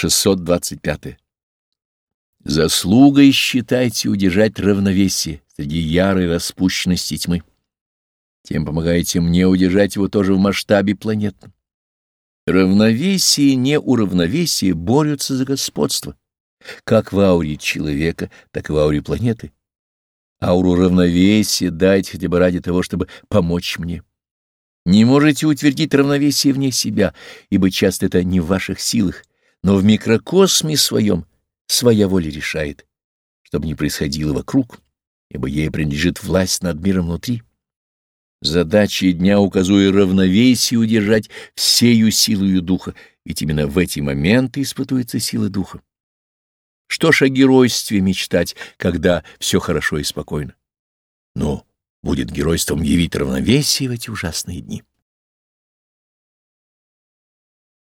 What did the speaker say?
625. Заслугой считайте удержать равновесие среди ярой распущенности тьмы. Тем помогаете мне удержать его тоже в масштабе планетном. Равновесие и неуравновесие борются за господство, как в ауре человека, так и в ауре планеты. Ауру равновесия дайте хотя бы ради того, чтобы помочь мне. Не можете утвердить равновесие вне себя, ибо часто это не в ваших силах, но в микрокосме своем своя воля решает, чтобы не происходило вокруг, ибо ей принадлежит власть над миром внутри. Задача дня, указуя равновесие, удержать всею силою духа, ведь именно в эти моменты испытуется сила духа. Что ж о геройстве мечтать, когда все хорошо и спокойно? Но будет геройством явить равновесие в эти ужасные дни.